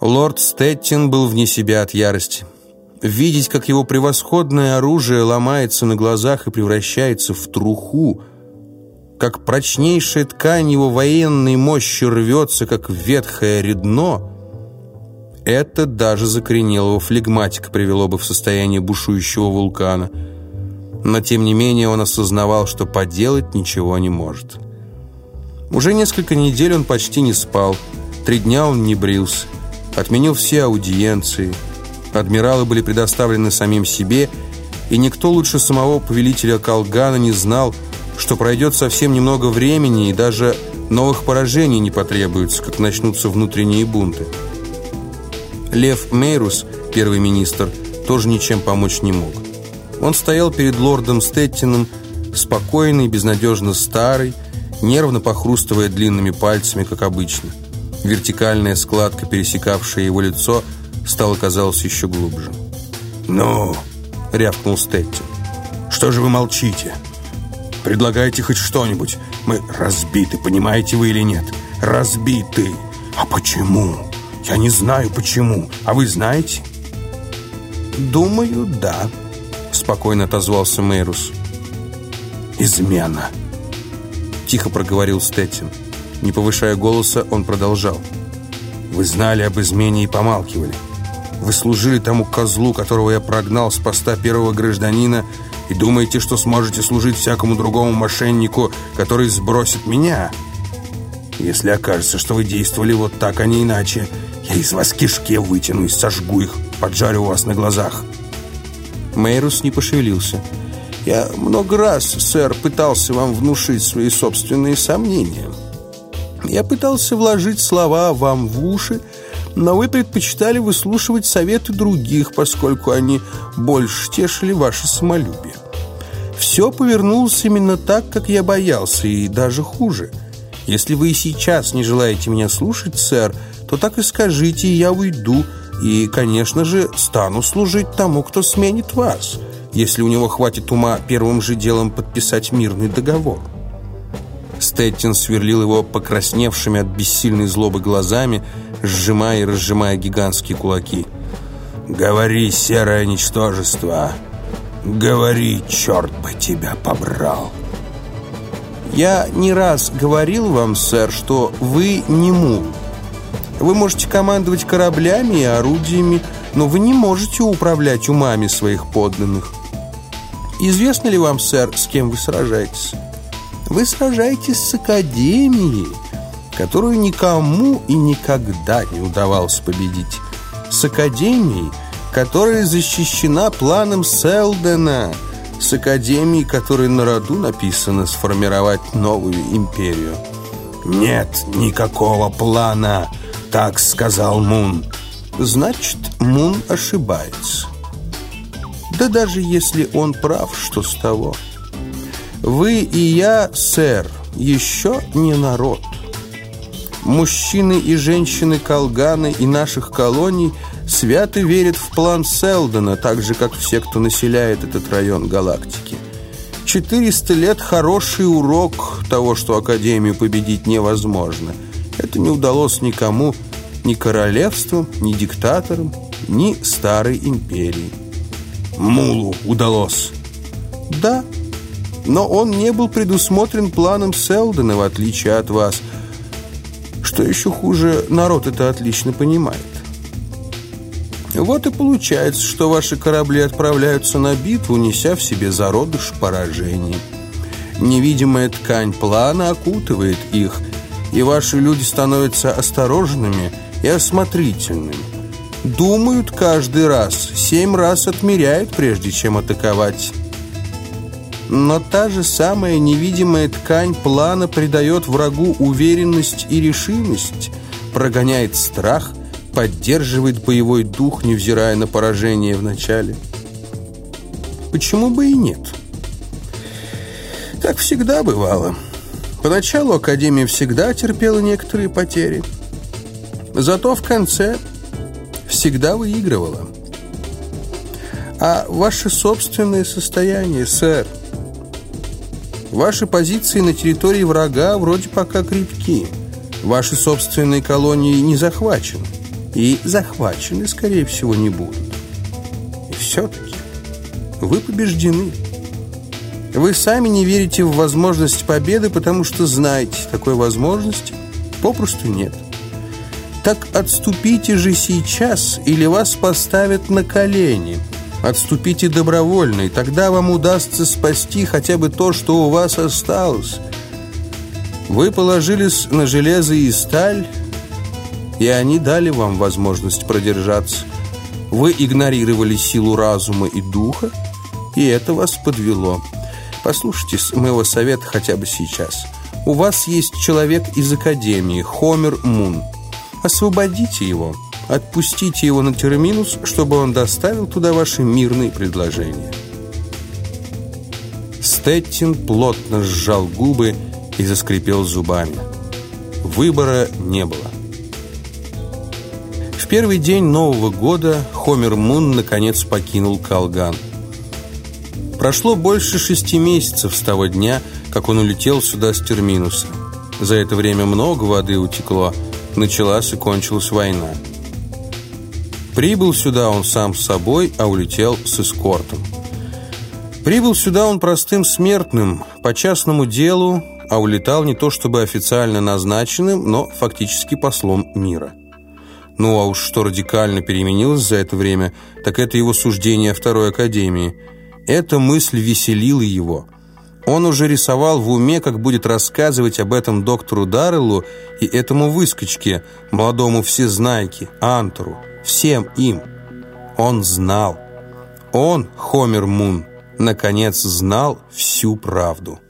Лорд Стеттин был вне себя от ярости. Видеть, как его превосходное оружие ломается на глазах и превращается в труху, как прочнейшая ткань его военной мощи рвется, как ветхое редно, это даже закоренелого флегматика привело бы в состояние бушующего вулкана. Но, тем не менее, он осознавал, что поделать ничего не может. Уже несколько недель он почти не спал. Три дня он не брился отменил все аудиенции. Адмиралы были предоставлены самим себе, и никто лучше самого повелителя Калгана не знал, что пройдет совсем немного времени, и даже новых поражений не потребуется, как начнутся внутренние бунты. Лев Мейрус, первый министр, тоже ничем помочь не мог. Он стоял перед лордом Стеттином, спокойный, безнадежно старый, нервно похрустывая длинными пальцами, как обычно – Вертикальная складка, пересекавшая его лицо, стала, казалось, еще глубже. «Ну?» — рявкнул Стеттин. «Что же вы молчите? Предлагайте хоть что-нибудь. Мы разбиты, понимаете вы или нет? Разбиты. А почему? Я не знаю, почему. А вы знаете?» «Думаю, да», — спокойно отозвался Мейрус. «Измена», — тихо проговорил Стеттин. Не повышая голоса, он продолжал. «Вы знали об измене и помалкивали. Вы служили тому козлу, которого я прогнал с поста первого гражданина, и думаете, что сможете служить всякому другому мошеннику, который сбросит меня? Если окажется, что вы действовали вот так, а не иначе, я из вас кишки вытяну и сожгу их, поджарю вас на глазах». Мейрус не пошевелился. «Я много раз, сэр, пытался вам внушить свои собственные сомнения». Я пытался вложить слова вам в уши, но вы предпочитали выслушивать советы других, поскольку они больше тешили ваше самолюбие. Все повернулось именно так, как я боялся, и даже хуже. Если вы и сейчас не желаете меня слушать, сэр, то так и скажите, и я уйду, и, конечно же, стану служить тому, кто сменит вас, если у него хватит ума первым же делом подписать мирный договор». Стеттин сверлил его покрасневшими от бессильной злобы глазами, сжимая и разжимая гигантские кулаки. «Говори, серое ничтожество! Говори, черт бы тебя побрал!» «Я не раз говорил вам, сэр, что вы не мул. Вы можете командовать кораблями и орудиями, но вы не можете управлять умами своих подданных. Известно ли вам, сэр, с кем вы сражаетесь?» Вы сражаетесь с Академией, которую никому и никогда не удавалось победить. С Академией, которая защищена планом Селдена, с Академией, которой на роду написано сформировать новую империю. «Нет никакого плана», — так сказал Мун. «Значит, Мун ошибается». Да даже если он прав, что с того? Вы и я, сэр, еще не народ. Мужчины и женщины Колганы и наших колоний свято верят в план Селдона, так же, как все, кто населяет этот район галактики. 400 лет – хороший урок того, что Академию победить невозможно. Это не удалось никому, ни королевствам, ни диктаторам, ни старой империи. Мулу удалось. Да, но он не был предусмотрен планом Селдона, в отличие от вас. Что еще хуже, народ это отлично понимает. Вот и получается, что ваши корабли отправляются на битву, неся в себе зародыш поражений. Невидимая ткань плана окутывает их, и ваши люди становятся осторожными и осмотрительными. Думают каждый раз, семь раз отмеряют, прежде чем атаковать. Но та же самая невидимая ткань плана придает врагу уверенность и решимость, прогоняет страх, поддерживает боевой дух, невзирая на поражение в начале. Почему бы и нет? Так всегда бывало. Поначалу Академия всегда терпела некоторые потери. Зато в конце всегда выигрывала. А ваше собственное состояние, сэр – Ваши позиции на территории врага вроде пока крепки. Ваши собственные колонии не захвачены. и захвачены, скорее всего, не будут. И все-таки вы побеждены. Вы сами не верите в возможность победы, потому что знаете, такой возможности попросту нет. Так отступите же сейчас, или вас поставят на колени. Отступите добровольно, и тогда вам удастся спасти хотя бы то, что у вас осталось. Вы положились на железо и сталь, и они дали вам возможность продержаться. Вы игнорировали силу разума и духа, и это вас подвело. Послушайте моего совета хотя бы сейчас. У вас есть человек из Академии, Хомер Мун. Освободите его, отпустите его на терминус, чтобы он доставил туда ваши мирные предложения. Стеттин плотно сжал губы и заскрипел зубами. Выбора не было. В первый день Нового года Хомер Мун наконец покинул Калган. Прошло больше шести месяцев с того дня, как он улетел сюда с терминуса. За это время много воды утекло, началась и кончилась война. Прибыл сюда он сам с собой, а улетел с эскортом. Прибыл сюда он простым смертным, по частному делу, а улетал не то чтобы официально назначенным, но фактически послом мира. Ну а уж что радикально переменилось за это время, так это его суждение о Второй Академии – эта мысль веселила его. Он уже рисовал в уме, как будет рассказывать об этом доктору Дарреллу и этому выскочке, молодому всезнайке, Антору, всем им. Он знал. Он, Хомер Мун, наконец знал всю правду.